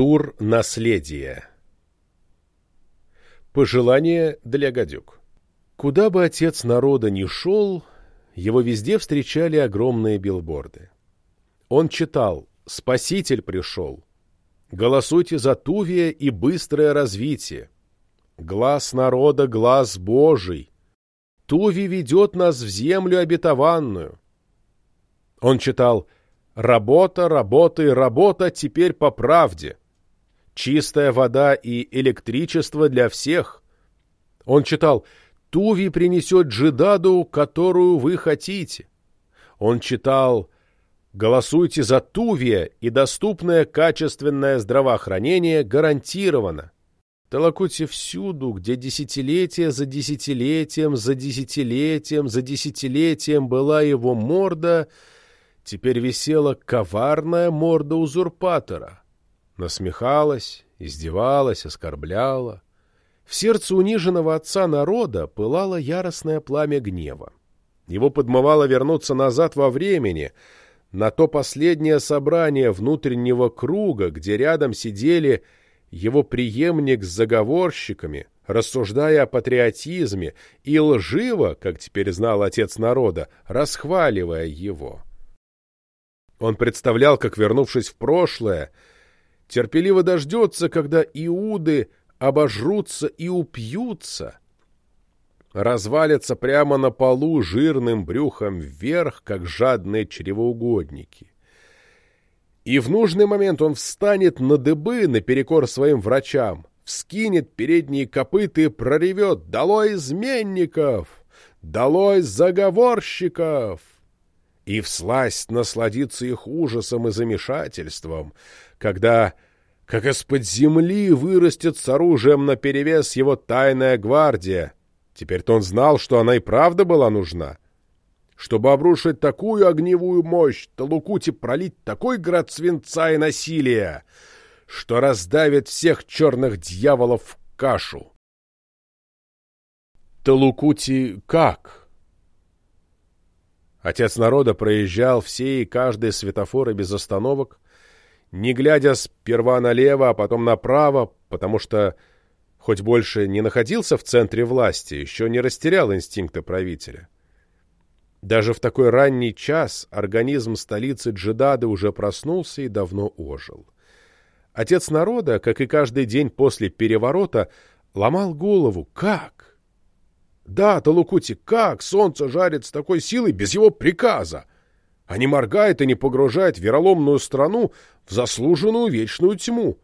Тур наследия. Пожелание для гадюк. Куда бы отец народа ни шел, его везде встречали огромные билборды. Он читал «Спаситель пришел», «Голосуйте за Тувия и быстрое развитие», «Глаз народа, глаз Божий», «Туви ведет нас в землю обетованную». Он читал «Работа, работа и работа теперь по правде», чистая вода и электричество для всех. Он читал «Туви принесет джидаду, которую вы хотите». Он читал «Голосуйте за Тувия, и доступное качественное здравоохранение гарантировано». Толокуйте всюду, где десятилетия за десятилетием, за десятилетием, за десятилетием была его морда, теперь висела коварная морда узурпатора насмехалась, издевалась, оскорбляла. В сердце униженного отца народа пылало яростное пламя гнева. Его подмывало вернуться назад во времени, на то последнее собрание внутреннего круга, где рядом сидели его преемник с заговорщиками, рассуждая о патриотизме, и лживо, как теперь знал отец народа, расхваливая его. Он представлял, как, вернувшись в прошлое, терпеливо дождется, когда иуды обожрутся и упьются, развалятся прямо на полу жирным брюхом вверх, как жадные чревоугодники. И в нужный момент он встанет на дыбы наперекор своим врачам, вскинет передние копыта и проревет «Долой изменников! Долой заговорщиков!» и всласть насладиться их ужасом и замешательством, когда, как из-под земли, вырастет с оружием наперевес его тайная гвардия. Теперь-то он знал, что она и правда была нужна. Чтобы обрушить такую огневую мощь, Талукути пролить такой град свинца и насилия, что раздавит всех черных дьяволов в кашу. Талукути как? Отец народа проезжал все и каждые светофоры без остановок, не глядя сперва налево, а потом направо, потому что, хоть больше не находился в центре власти, еще не растерял инстинкта правителя. Даже в такой ранний час организм столицы Джедады уже проснулся и давно ожил. Отец народа, как и каждый день после переворота, ломал голову. Как? Да, Талукути, как солнце жарит с такой силой без его приказа? А не моргает и не погружает вероломную страну в заслуженную вечную тьму.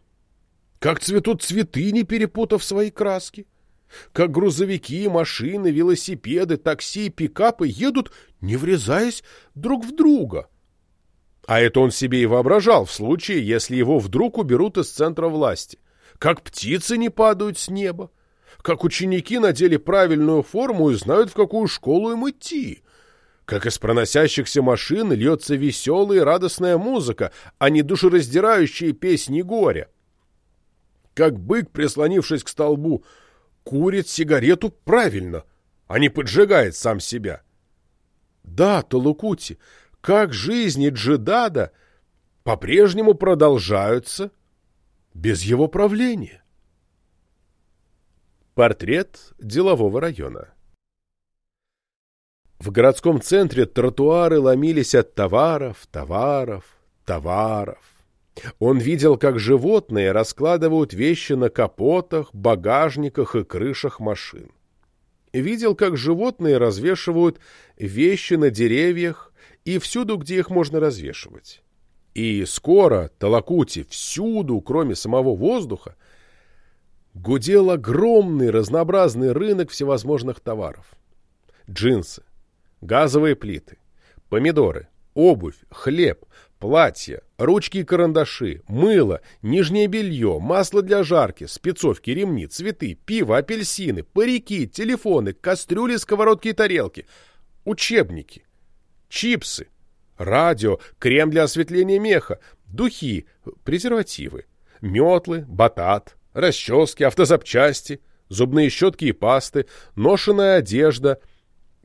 Как цветут цветы, не перепутав свои краски. Как грузовики, машины, велосипеды, такси и пикапы едут, не врезаясь друг в друга. А это он себе и воображал в случае, если его вдруг уберут из центра власти. Как птицы не падают с неба. Как ученики надели правильную форму и знают, в какую школу им идти как из проносящихся машин льется веселая и радостная музыка, а не душераздирающие песни горя. Как бык, прислонившись к столбу, курит сигарету правильно, а не поджигает сам себя. Да, Толукути, как жизни Джидада по-прежнему продолжаются без его правления. Портрет делового района в городском центре тротуары ломились от товаров, товаров, товаров. Он видел, как животные раскладывают вещи на капотах, багажниках и крышах машин. Видел, как животные развешивают вещи на деревьях и всюду, где их можно развешивать. И скоро Талакути всюду, кроме самого воздуха, гудел огромный разнообразный рынок всевозможных товаров. Джинсы, газовые плиты, помидоры, обувь, хлеб, платья, ручки и карандаши, мыло, нижнее белье, масло для жарки, спецовки, ремни, цветы, пиво, апельсины, парики, телефоны, кастрюли, сковородки и тарелки, учебники, чипсы, радио, крем для осветления меха, духи, презервативы, метлы, батат, расчески, автозапчасти, зубные щетки и пасты, ношеная одежда –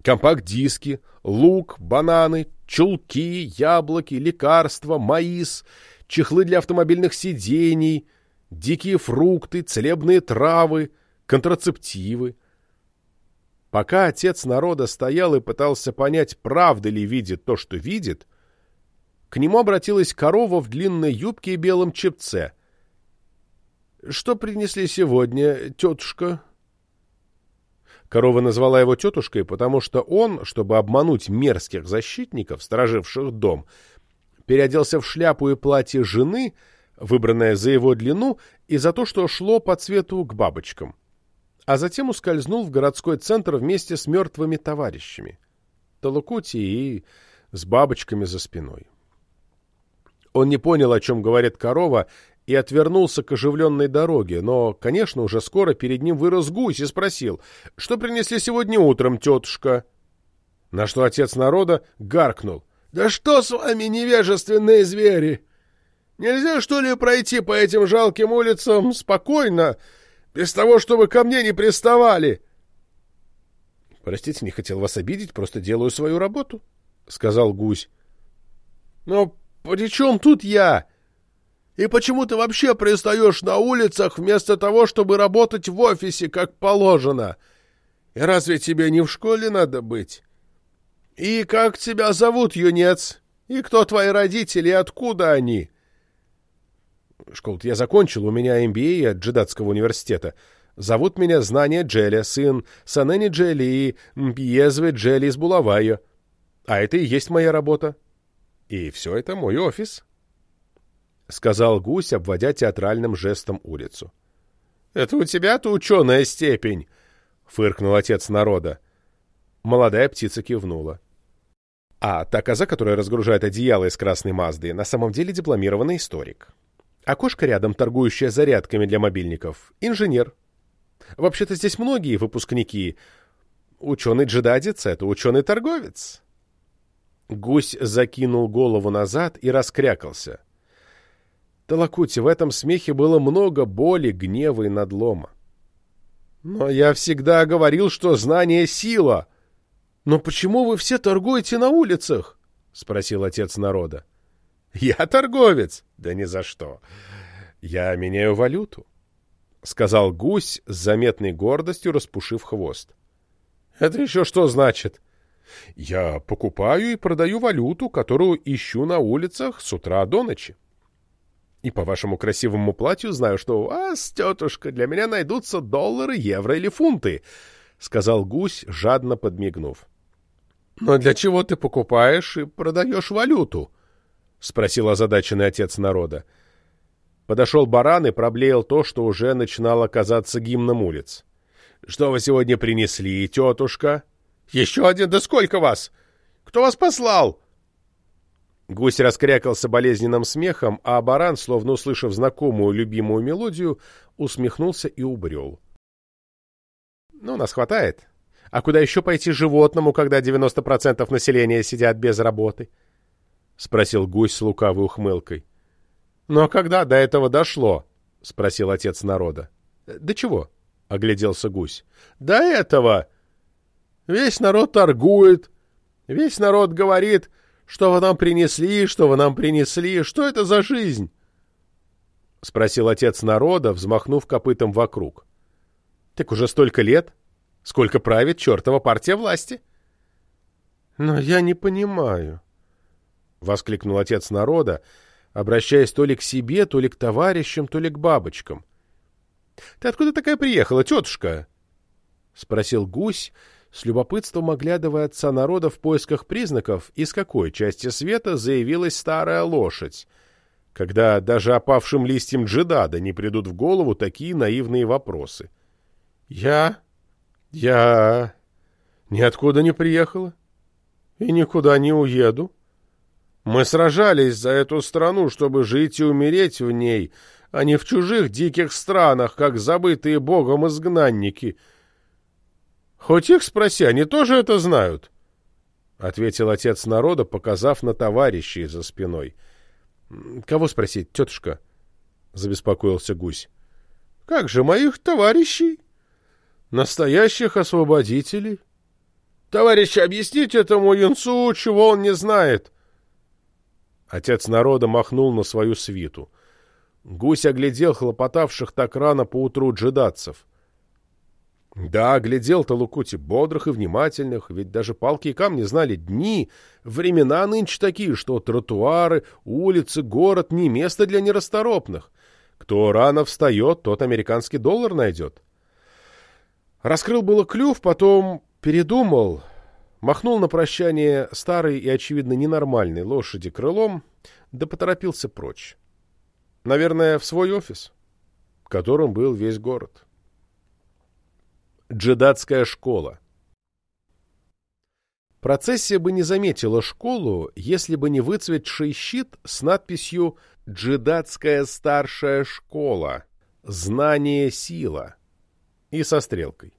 компакт-диски, лук, бананы, чулки, яблоки, лекарства, маис, чехлы для автомобильных сидений, дикие фрукты, целебные травы, контрацептивы. Пока отец народа стоял и пытался понять, правда ли видит то, что видит, к нему обратилась корова в длинной юбке и белом чепце. — Что принесли сегодня, тетушка? Корова назвала его тетушкой, потому что он, чтобы обмануть мерзких защитников, стороживших дом, переоделся в шляпу и платье жены, выбранное за его длину и за то, что шло по цвету к бабочкам а затем ускользнул в городской центр вместе с мертвыми товарищами. Талукути и с бабочками за спиной. Он не понял, о чем говорит корова, и отвернулся к оживленной дороге, но, конечно, уже скоро перед ним вырос гусь и спросил, что принесли сегодня утром, тетушка? На что отец народа гаркнул. — Да что с вами, невежественные звери? Нельзя, что ли, пройти по этим жалким улицам спокойно, — без того, чтобы ко мне не приставали. — Простите, не хотел вас обидеть, просто делаю свою работу, — сказал гусь. — Но при чем тут я? И почему ты вообще пристаешь на улицах вместо того, чтобы работать в офисе, как положено? И разве тебе не в школе надо быть? И как тебя зовут, юнец? И кто твои родители, и откуда они? — Школу-то я закончил, у меня MBA от Джедатского университета. Зовут меня Знание Джеля, сын Санени Джели и Пьезвы Джели из Булавайо. А это и есть моя работа. И все это мой офис. — сказал гусь, обводя театральным жестом улицу. — Это у тебя-то ученая степень! — фыркнул отец народа. Молодая птица кивнула. А та коза, которая разгружает одеяло из красной Мазды, на самом деле дипломированный историк. Окошко рядом, торгующее зарядками для мобильников. Инженер. Вообще-то здесь многие выпускники. Ученый-джедадец — это ученый-торговец. Гусь закинул голову назад и раскрякался. Талакути, в этом смехе было много боли, гнева и надлома. «Но я всегда говорил, что знание — сила. Но почему вы все торгуете на улицах?» — спросил отец народа. «Я торговец!» «Да ни за что. Я меняю валюту», — сказал гусь с заметной гордостью, распушив хвост. «Это еще что значит?» «Я покупаю и продаю валюту, которую ищу на улицах с утра до ночи. И по вашему красивому платью знаю, что у вас, тетушка, для меня найдутся доллары, евро или фунты», — сказал гусь, жадно подмигнув. «Но для чего ты покупаешь и продаешь валюту?» — спросил озадаченный отец народа. Подошел баран и проблеял то, что уже начинало казаться гимном улиц. — Что вы сегодня принесли, тетушка? — Еще один? Да сколько вас? Кто вас послал? Гусь раскрякался болезненным смехом, а баран, словно услышав знакомую любимую мелодию, усмехнулся и убрел. — Ну, нас хватает. А куда еще пойти животному, когда 90% населения сидят без работы? —— спросил гусь с лукавой ухмылкой. — Ну а когда до этого дошло? — спросил отец народа. — Да чего? — огляделся гусь. — До этого! Весь народ торгует, весь народ говорит, что вы нам принесли, что вы нам принесли, что это за жизнь? — спросил отец народа, взмахнув копытом вокруг. — Так уже столько лет, сколько правит чертова партия власти. — Но я не понимаю, — воскликнул отец народа, обращаясь то ли к себе, то ли к товарищам, то ли к бабочкам. — Ты откуда такая приехала, тетушка? — спросил гусь, с любопытством оглядывая отца народа в поисках признаков, из какой части света заявилась старая лошадь, когда даже опавшим листьям джедада не придут в голову такие наивные вопросы. — Я? Я... ниоткуда не приехала и никуда не уеду. — мы сражались за эту страну, чтобы жить и умереть в ней, а не в чужих диких странах, как забытые богом изгнанники. Хоть их спроси, они тоже это знают, — ответил отец народа, показав на товарищей за спиной. — Кого спросить, тетушка? — забеспокоился гусь. — Как же моих товарищей? Настоящих освободителей? — Товарищи, объясните этому юнцу, чего он не знает. — Отец народа махнул на свою свиту. Гусь оглядел хлопотавших так рано поутру джедатцев. Да, глядел-то Лукути бодрых и внимательных, ведь даже палки и камни знали дни, времена нынче такие, что тротуары, улицы, город — не место для нерасторопных. Кто рано встает, тот американский доллар найдет. Раскрыл было клюв, потом передумал, махнул на прощание старой и, очевидно, ненормальной лошади крылом, да поторопился прочь. Наверное, в свой офис, которым был весь город. Джедатская школа. Процессия бы не заметила школу, если бы не выцветший щит с надписью «Джедатская старшая школа. Знание – сила» и со стрелкой.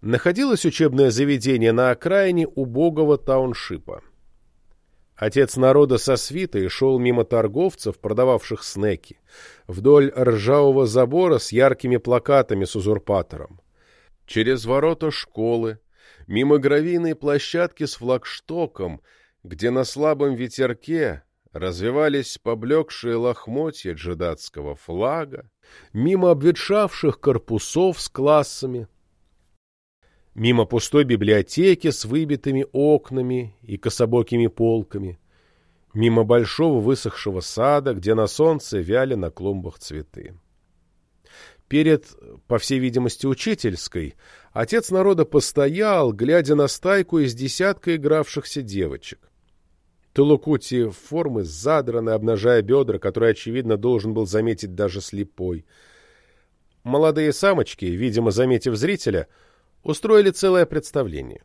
Находилось учебное заведение на окраине убогого тауншипа. Отец народа со свитой шел мимо торговцев, продававших снеки, вдоль ржавого забора с яркими плакатами с узурпатором. Через ворота школы, мимо гравийной площадки с флагштоком, где на слабом ветерке развивались поблекшие лохмотья джедатского флага, мимо обветшавших корпусов с классами, мимо пустой библиотеки с выбитыми окнами и кособокими полками, мимо большого высохшего сада, где на солнце вяли на клумбах цветы. Перед, по всей видимости, учительской, отец народа постоял, глядя на стайку из десятка игравшихся девочек. Тулукути формы задраны, обнажая бедра, которые, очевидно, должен был заметить даже слепой. Молодые самочки, видимо, заметив зрителя, — устроили целое представление.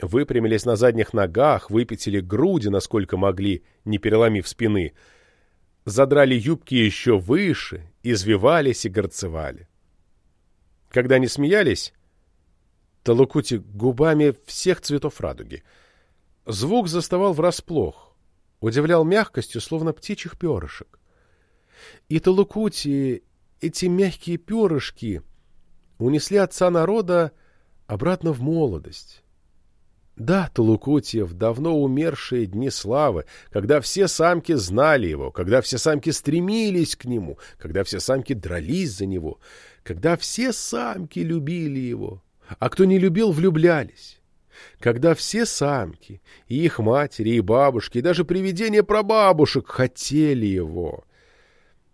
Выпрямились на задних ногах, выпятили груди, насколько могли, не переломив спины, задрали юбки еще выше, извивались и горцевали. Когда они смеялись, Талукути губами всех цветов радуги. Звук заставал врасплох, удивлял мягкостью, словно птичьих перышек. И Талукути, эти мягкие перышки, унесли отца народа обратно в молодость. Да, Толукутьев, давно умершие дни славы, когда все самки знали его, когда все самки стремились к нему, когда все самки дрались за него, когда все самки любили его, а кто не любил, влюблялись. Когда все самки, и их матери, и бабушки, и даже привидения прабабушек хотели его.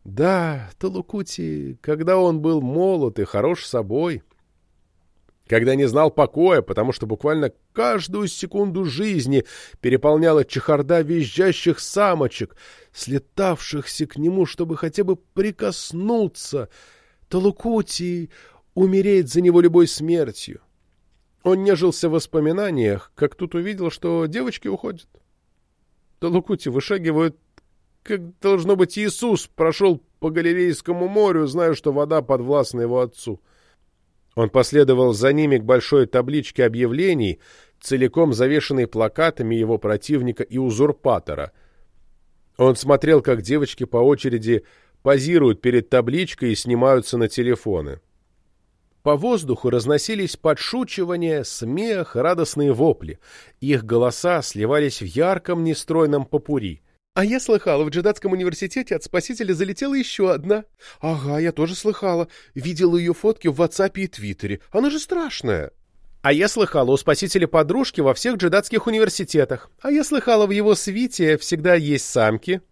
Да, Толукути, когда он был молод и хорош собой, когда не знал покоя, потому что буквально каждую секунду жизни переполняла чехарда визжащих самочек, слетавшихся к нему, чтобы хотя бы прикоснуться, то Лукути умереть за него любой смертью. Он нежился в воспоминаниях, как тут увидел, что девочки уходят. Талукути вышагивают, как, должно быть, Иисус прошел по Галилейскому морю, зная, что вода подвластна его отцу. — он последовал за ними к большой табличке объявлений, целиком завешенной плакатами его противника и узурпатора. Он смотрел, как девочки по очереди позируют перед табличкой и снимаются на телефоны. По воздуху разносились подшучивания, смех, радостные вопли. Их голоса сливались в ярком нестройном попури. «А я слыхала, в Джедатском университете от спасителя залетела еще одна». «Ага, я тоже слыхала. Видела ее фотки в WhatsApp и Твиттере. Она же страшная». «А я слыхала, у спасителя подружки во всех джедатских университетах. А я слыхала, в его свите всегда есть самки.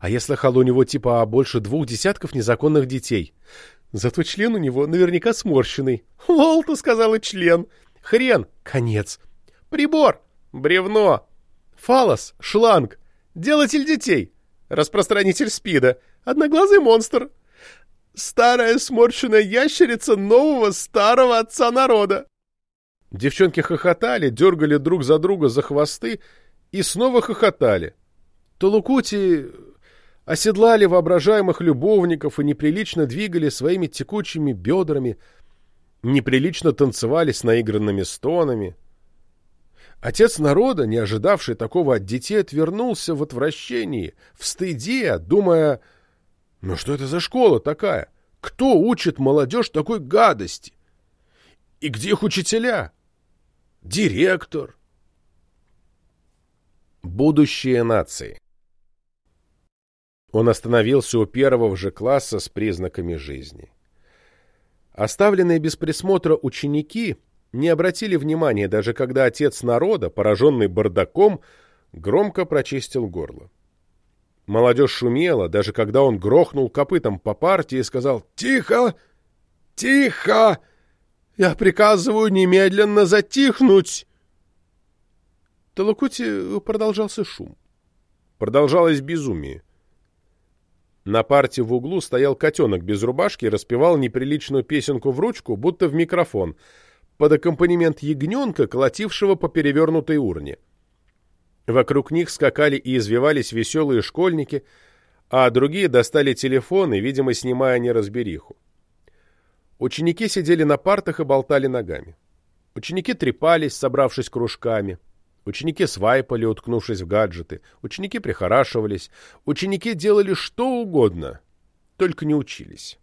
А я слыхала, у него типа больше двух десятков незаконных детей. Зато член у него наверняка сморщенный. Лол, ты сказала член. Хрен, конец. Прибор, бревно. Фалос, шланг». Делатель детей. Распространитель СПИДа. Одноглазый монстр. Старая сморщенная ящерица нового старого отца народа. Девчонки хохотали, дергали друг за друга за хвосты и снова хохотали. Толукути оседлали воображаемых любовников и неприлично двигали своими текучими бедрами, неприлично танцевали с наигранными стонами. Отец народа, не ожидавший такого от детей, отвернулся в отвращении, в стыде, думая, ну что это за школа такая? Кто учит молодежь такой гадости? И где их учителя? Директор? Будущее нации Он остановился у первого же класса с признаками жизни. Оставленные без присмотра ученики не обратили внимания, даже когда отец народа, пораженный бардаком, громко прочистил горло. Молодежь шумела, даже когда он грохнул копытом по партии и сказал «Тихо! Тихо! Я приказываю немедленно затихнуть!» В Талакуте продолжался шум. Продолжалось безумие. На парте в углу стоял котенок без рубашки и распевал неприличную песенку в ручку, будто в микрофон, под аккомпанемент ягненка, колотившего по перевернутой урне. Вокруг них скакали и извивались веселые школьники, а другие достали телефоны, видимо, снимая неразбериху. Ученики сидели на партах и болтали ногами. Ученики трепались, собравшись кружками. Ученики свайпали, уткнувшись в гаджеты. Ученики прихорашивались. Ученики делали что угодно, только не учились.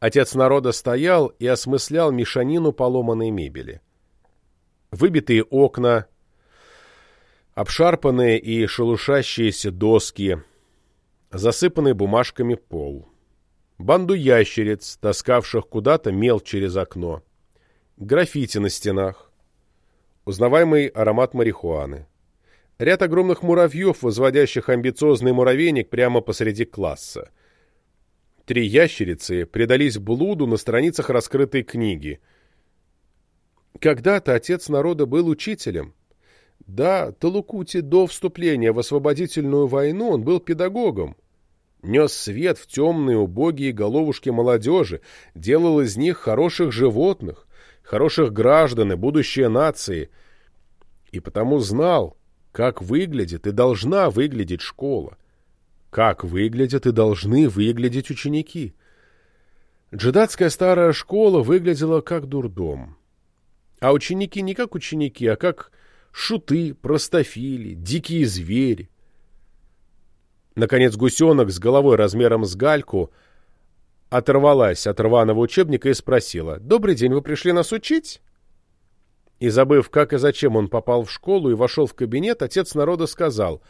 Отец народа стоял и осмыслял мешанину поломанной мебели. Выбитые окна, обшарпанные и шелушащиеся доски, засыпанный бумажками пол, банду ящериц, таскавших куда-то мел через окно, граффити на стенах, узнаваемый аромат марихуаны, ряд огромных муравьев, возводящих амбициозный муравейник прямо посреди класса. Три ящерицы предались блуду на страницах раскрытой книги. Когда-то отец народа был учителем, да, Талукути до вступления в освободительную войну он был педагогом. Нес свет в темные убогие головушки молодежи, делал из них хороших животных, хороших граждан и будущее нации. И потому знал, как выглядит и должна выглядеть школа, как выглядят и должны выглядеть ученики. Джедатская старая школа выглядела как дурдом. А ученики не как ученики, а как шуты, простофили, дикие звери. Наконец гусенок с головой размером с гальку оторвалась от рваного учебника и спросила, «Добрый день, вы пришли нас учить?» И забыв, как и зачем он попал в школу и вошел в кабинет, отец народа сказал,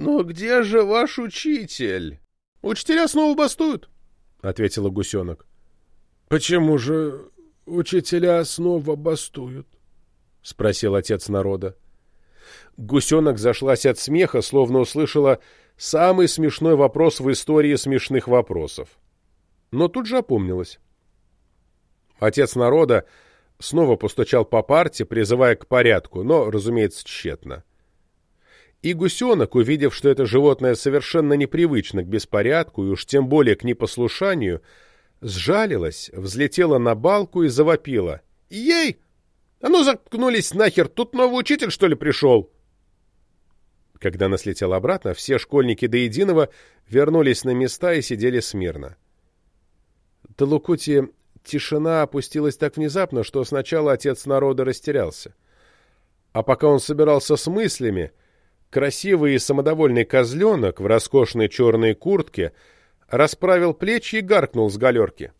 «Ну где же ваш учитель?» «Учителя снова бастуют», — ответила гусенок. «Почему же учителя снова бастуют?» — спросил отец народа. Гусенок зашлась от смеха, словно услышала самый смешной вопрос в истории смешных вопросов. Но тут же опомнилась. Отец народа снова постучал по парте, призывая к порядку, но, разумеется, тщетно. И гусенок, увидев, что это животное совершенно непривычно к беспорядку и уж тем более к непослушанию, сжалилась, взлетела на балку и завопила. «Ей! А ну, заткнулись нахер! Тут новый учитель, что ли, пришел?» Когда она слетела обратно, все школьники до единого вернулись на места и сидели смирно. До Лукути тишина опустилась так внезапно, что сначала отец народа растерялся. А пока он собирался с мыслями, красивый и самодовольный козленок в роскошной черной куртке расправил плечи и гаркнул с галерки.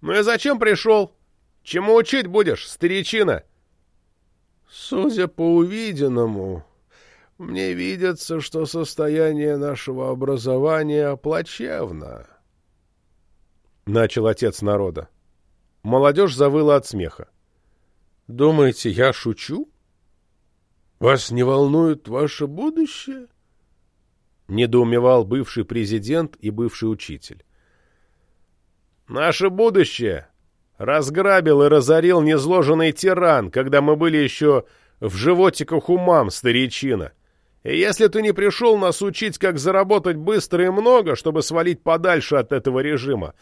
«Ну и зачем пришел?» Чему учить будешь, старичина? Судя по увиденному, мне видится, что состояние нашего образования плачевно. Начал отец народа. Молодежь завыла от смеха. Думаете, я шучу? Вас не волнует ваше будущее? Недоумевал бывший президент и бывший учитель. Наше будущее Разграбил и разорил незложенный тиран, когда мы были еще в животиках у мам, старичина. И если ты не пришел нас учить, как заработать быстро и много, чтобы свалить подальше от этого режима,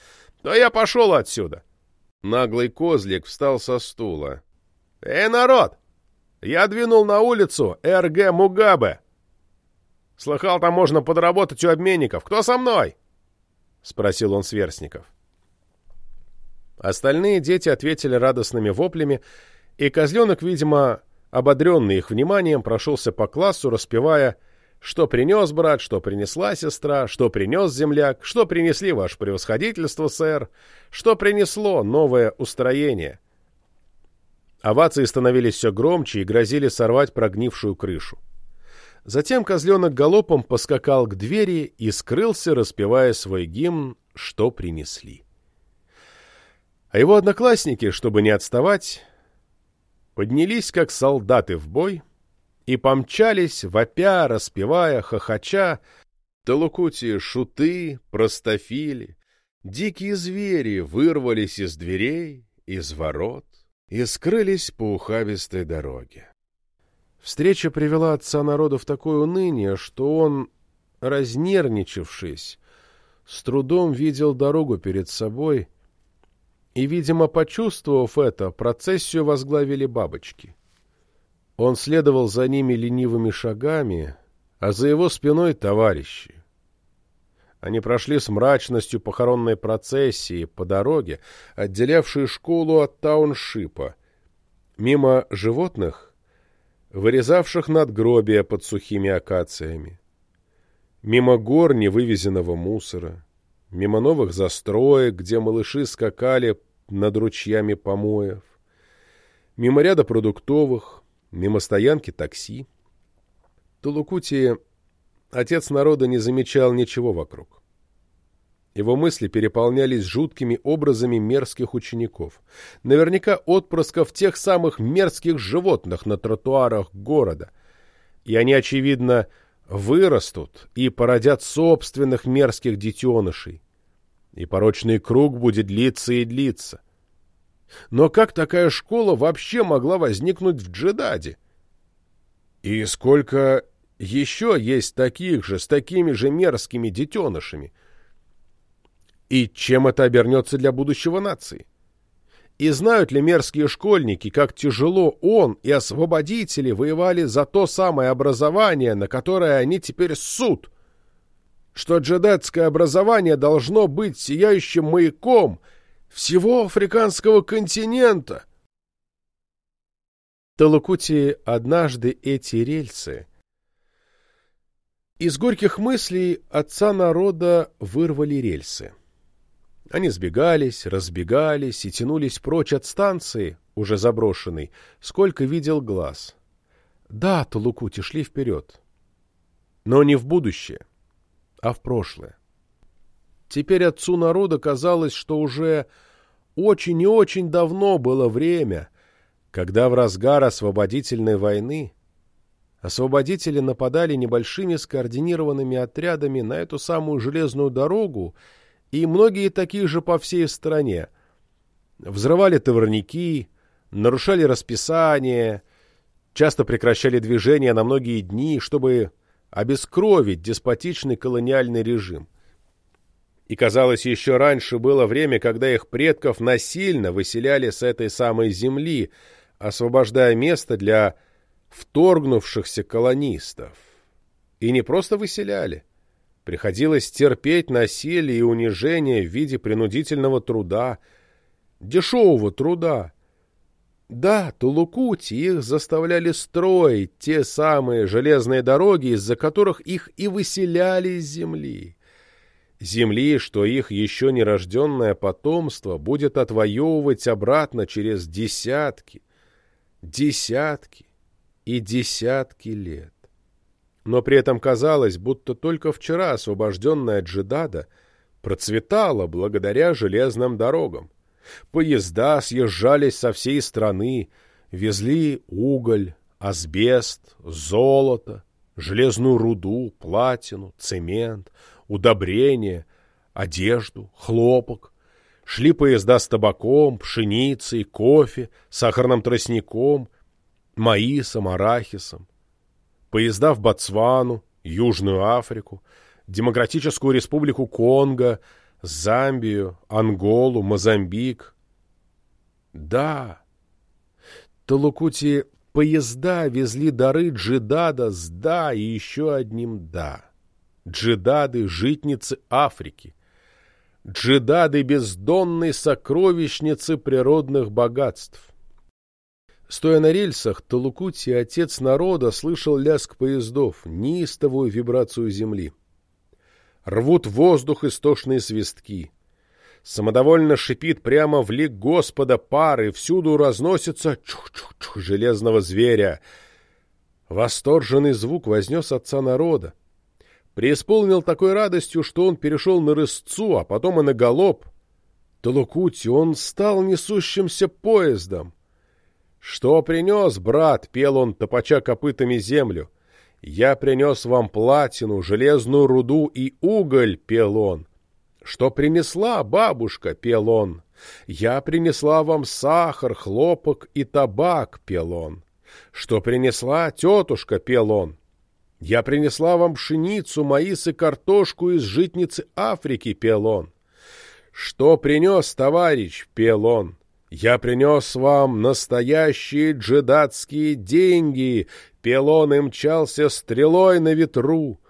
то я пошел отсюда. Наглый козлик встал со стула. «Эй, народ! Я двинул на улицу РГ Мугабе. Слыхал, там можно подработать у обменников. Кто со мной?» — спросил он сверстников. Остальные дети ответили радостными воплями, и козленок, видимо, ободренный их вниманием, прошелся по классу, распевая «Что принес брат, что принесла сестра, что принес земляк, что принесли ваше превосходительство, сэр, что принесло новое устроение». Овации становились все громче и грозили сорвать прогнившую крышу. Затем козленок галопом поскакал к двери и скрылся, распевая свой гимн «Что принесли». А его одноклассники, чтобы не отставать, поднялись, как солдаты в бой, и помчались, вопя, распевая, хохоча, Талукути, шуты, простофили, дикие звери вырвались из дверей, из ворот и скрылись по ухабистой дороге. Встреча привела отца народа в такое уныние, что он, разнервничавшись, с трудом видел дорогу перед собой, и, видимо, почувствовав это, процессию возглавили бабочки. Он следовал за ними ленивыми шагами, а за его спиной товарищи. Они прошли с мрачностью похоронной процессии по дороге, отделявшей школу от тауншипа, мимо животных, вырезавших надгробия под сухими акациями, мимо гор невывезенного мусора, мимо новых застроек, где малыши скакали над ручьями помоев, мимо ряда продуктовых, мимо стоянки такси. Тулукути Отец народа не замечал ничего вокруг. Его мысли переполнялись жуткими образами мерзких учеников. Наверняка отпрысков тех самых мерзких животных на тротуарах города. И они, очевидно, вырастут и породят собственных мерзких детенышей. И порочный круг будет длиться и длиться. Но как такая школа вообще могла возникнуть в Джедаде? И сколько еще есть таких же, с такими же мерзкими детенышами. И чем это обернется для будущего нации? И знают ли мерзкие школьники, как тяжело он и освободители воевали за то самое образование, на которое они теперь суд? Что джедетское образование должно быть сияющим маяком всего африканского континента? Талукути однажды эти рельсы из горьких мыслей отца народа вырвали рельсы. Они сбегались, разбегались и тянулись прочь от станции, уже заброшенной, сколько видел глаз. Да, Толукути шли вперед. Но не в будущее, а в прошлое. Теперь отцу народа казалось, что уже очень и очень давно было время, когда в разгар освободительной войны Освободители нападали небольшими скоординированными отрядами на эту самую железную дорогу и многие такие же по всей стране. Взрывали товарники, нарушали расписание, часто прекращали движение на многие дни, чтобы обескровить деспотичный колониальный режим. И, казалось, еще раньше было время, когда их предков насильно выселяли с этой самой земли, освобождая место для вторгнувшихся колонистов. И не просто выселяли. Приходилось терпеть насилие и унижение в виде принудительного труда, дешевого труда. Да, Тулукути их заставляли строить те самые железные дороги, из-за которых их и выселяли из земли. Земли, что их еще нерожденное потомство будет отвоевывать обратно через десятки, десятки и десятки лет. Но при этом казалось, будто только вчера освобожденная Джидада процветала благодаря железным дорогам. Поезда съезжались со всей страны, везли уголь, асбест, золото, железную руду, платину, цемент, удобрения, одежду, хлопок. Шли поезда с табаком, пшеницей, кофе, сахарным тростником — маисом, арахисом, поезда в Ботсвану, Южную Африку, Демократическую Республику Конго, Замбию, Анголу, Мозамбик. Да, Талукути поезда везли дары Джидада с «да» и еще одним «да». Джидады — житницы Африки. Джидады — бездонной сокровищницы природных богатств. Стоя на рельсах, Талукути, отец народа, слышал лязг поездов, неистовую вибрацию земли. Рвут воздух истошные свистки. Самодовольно шипит прямо в лик Господа пары, всюду разносится чух-чух-чух железного зверя. Восторженный звук вознес отца народа. Преисполнил такой радостью, что он перешел на рысцу, а потом и на галоп. Толукути он стал несущимся поездом. «Что принес, брат?» — пел он, топача копытами землю. «Я принес вам платину, железную руду и уголь», — пел он. «Что принесла бабушка?» — пел он. «Я принесла вам сахар, хлопок и табак», — пел он. «Что принесла тетушка?» — пел он. «Я принесла вам пшеницу, маис и картошку из житницы Африки», — пел он. «Что принес, товарищ?» — пел он. «Я принес вам настоящие джедатские деньги!» Пел он и мчался стрелой на ветру.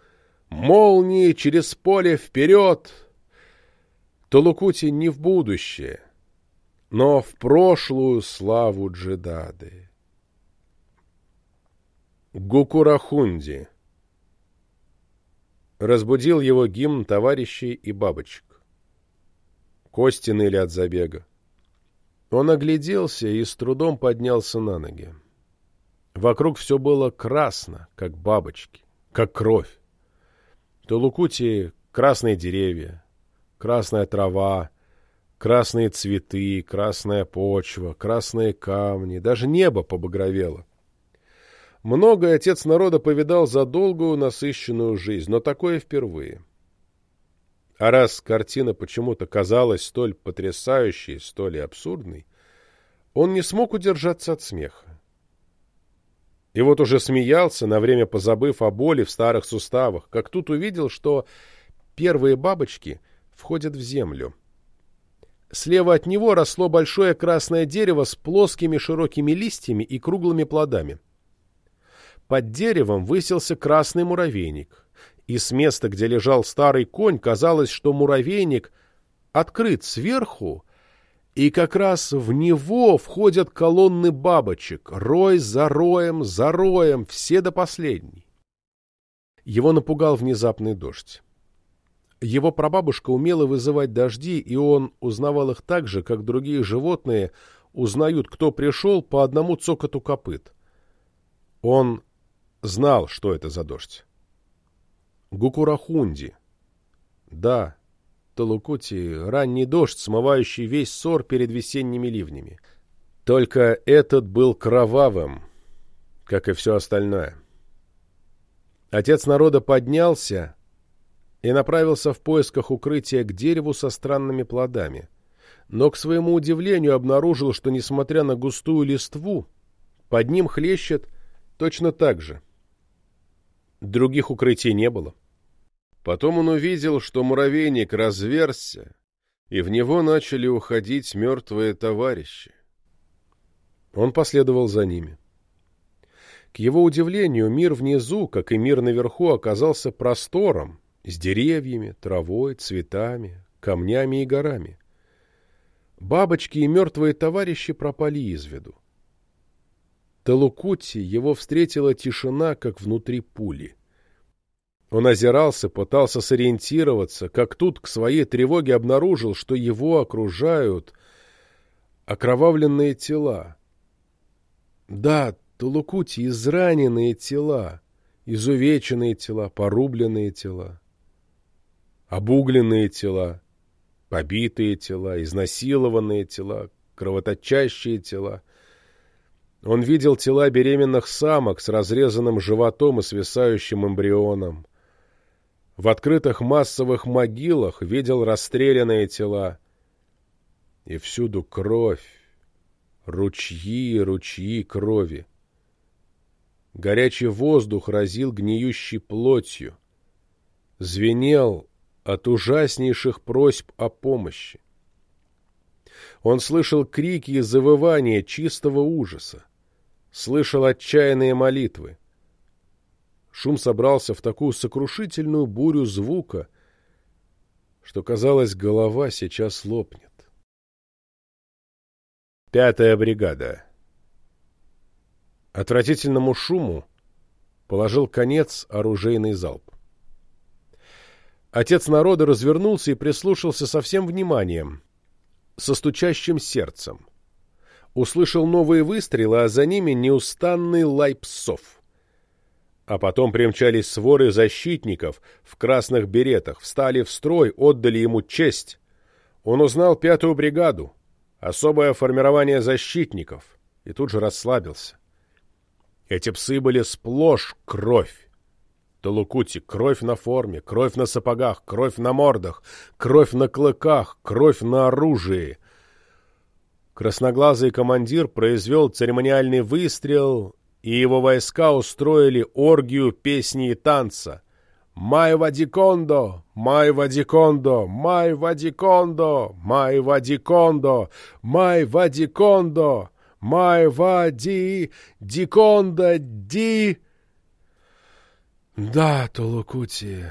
Молнии через поле вперед! Толукути не в будущее, но в прошлую славу джедады. Гукурахунди Разбудил его гимн товарищей и бабочек. Кости ныли от забега. Он огляделся и с трудом поднялся на ноги. Вокруг все было красно, как бабочки, как кровь. Тулукути — красные деревья, красная трава, красные цветы, красная почва, красные камни, даже небо побагровело. Многое отец народа повидал за долгую насыщенную жизнь, но такое впервые. А раз картина почему-то казалась столь потрясающей, столь и абсурдной, он не смог удержаться от смеха. И вот уже смеялся, на время позабыв о боли в старых суставах, как тут увидел, что первые бабочки входят в землю. Слева от него росло большое красное дерево с плоскими широкими листьями и круглыми плодами. Под деревом высился красный муравейник и с места, где лежал старый конь, казалось, что муравейник открыт сверху, и как раз в него входят колонны бабочек, рой за роем, за роем, все до последней. Его напугал внезапный дождь. Его прабабушка умела вызывать дожди, и он узнавал их так же, как другие животные узнают, кто пришел по одному цокоту копыт. Он знал, что это за дождь. Гукурахунди. Да, Талукути — ранний дождь, смывающий весь ссор перед весенними ливнями. Только этот был кровавым, как и все остальное. Отец народа поднялся и направился в поисках укрытия к дереву со странными плодами, но, к своему удивлению, обнаружил, что, несмотря на густую листву, под ним хлещет точно так же. Других укрытий не было. Потом он увидел, что муравейник разверзся, и в него начали уходить мертвые товарищи. Он последовал за ними. К его удивлению, мир внизу, как и мир наверху, оказался простором, с деревьями, травой, цветами, камнями и горами. Бабочки и мертвые товарищи пропали из виду. Талукути его встретила тишина, как внутри пули. Он озирался, пытался сориентироваться, как тут к своей тревоге обнаружил, что его окружают окровавленные тела. Да, Тулукути, израненные тела, изувеченные тела, порубленные тела, обугленные тела, побитые тела, изнасилованные тела, кровоточащие тела. Он видел тела беременных самок с разрезанным животом и свисающим эмбрионом, в открытых массовых могилах видел расстрелянные тела. И всюду кровь, ручьи ручьи крови. Горячий воздух разил гниющей плотью, звенел от ужаснейших просьб о помощи. Он слышал крики и завывания чистого ужаса, слышал отчаянные молитвы. Шум собрался в такую сокрушительную бурю звука, что, казалось, голова сейчас лопнет. Пятая бригада. Отвратительному шуму положил конец оружейный залп. Отец народа развернулся и прислушался со всем вниманием, со стучащим сердцем. Услышал новые выстрелы, а за ними неустанный лай псов — А потом примчались своры защитников в красных беретах, встали в строй, отдали ему честь. Он узнал пятую бригаду, особое формирование защитников, и тут же расслабился. Эти псы были сплошь кровь. Талукути — кровь на форме, кровь на сапогах, кровь на мордах, кровь на клыках, кровь на оружии. Красноглазый командир произвел церемониальный выстрел, и его войска устроили оргию песни и танца. «Май вадикондо! Май вадикондо! Май вадикондо! Май вадикондо! Май вадикондо! Май вади... Дикондо! Ди...» Да, Тулукути,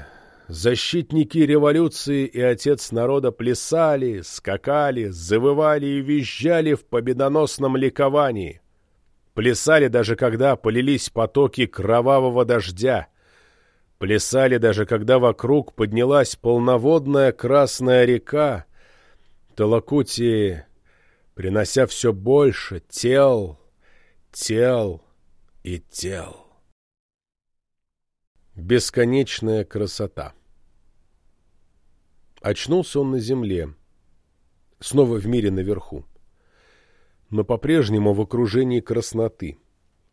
защитники революции и отец народа плясали, скакали, завывали и визжали в победоносном ликовании. Плясали даже когда полились потоки кровавого дождя. Плясали даже когда вокруг поднялась полноводная Красная река. Толокути, принося все больше тел, тел и тел. Бесконечная красота. Очнулся он на земле, снова в мире наверху, но по-прежнему в окружении красноты,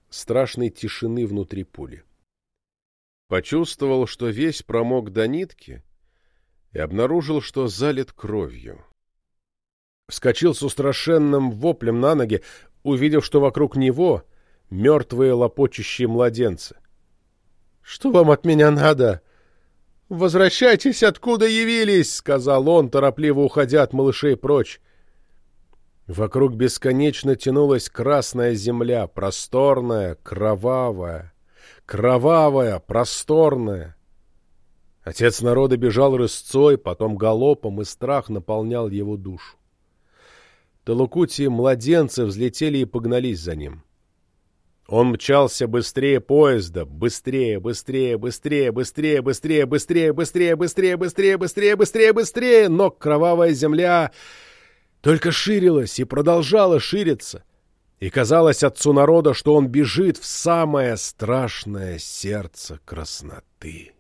страшной тишины внутри пули. Почувствовал, что весь промок до нитки, и обнаружил, что залит кровью. Вскочил с устрашенным воплем на ноги, увидев, что вокруг него мертвые лопочущие младенцы. «Что вам от меня надо?» «Возвращайтесь, откуда явились!» — сказал он, торопливо уходя от малышей прочь. Вокруг бесконечно тянулась красная земля, просторная, кровавая, кровавая, просторная. Отец народа бежал рысцой, потом галопом, и страх наполнял его душу. Талукути младенцы взлетели и погнались за ним. Он мчался быстрее поезда, быстрее, быстрее, быстрее, быстрее, быстрее, быстрее, быстрее, быстрее, быстрее, быстрее, быстрее, быстрее, но кровавая земля только ширилась и продолжала шириться. И казалось отцу народа, что он бежит в самое страшное сердце красноты.